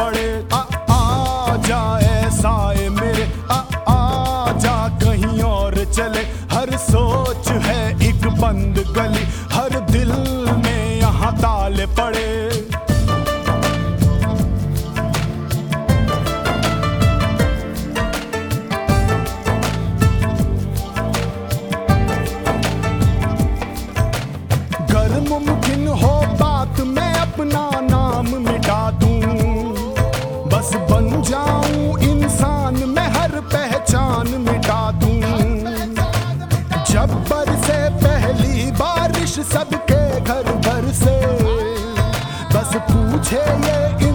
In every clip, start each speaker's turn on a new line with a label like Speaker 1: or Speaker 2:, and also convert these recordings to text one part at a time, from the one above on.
Speaker 1: पड़े। आ, आ जा ऐसा मेरे। आ, आ जा कहीं और चले। हर सोच है एक बंद गली। हर दिल में यहाँ ताले पड़े। Tell you.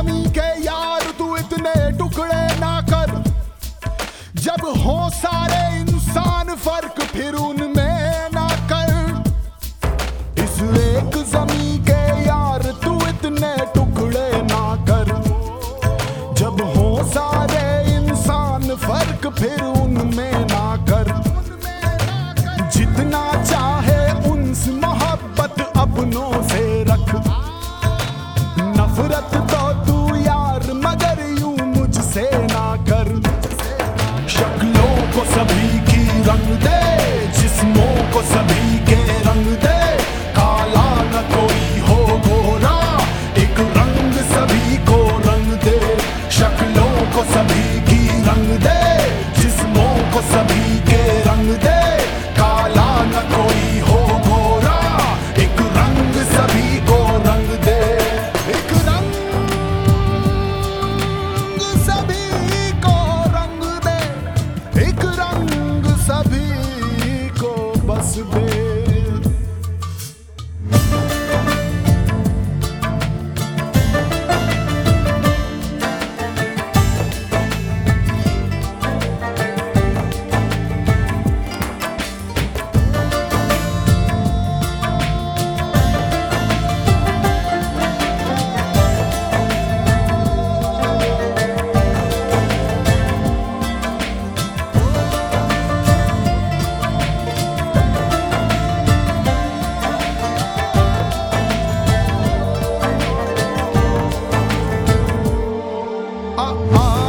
Speaker 1: कमी के यार, तू इतने टुकड़े ना कर। जब हो सारे इंसान फ़र्क, फिर उनमें ना कर। इस एक जमी के यार, तू इतने टुकड़े ना कर। जब हो सारे इंसान फ़र्क, फिर उन cosa bella ah, ah.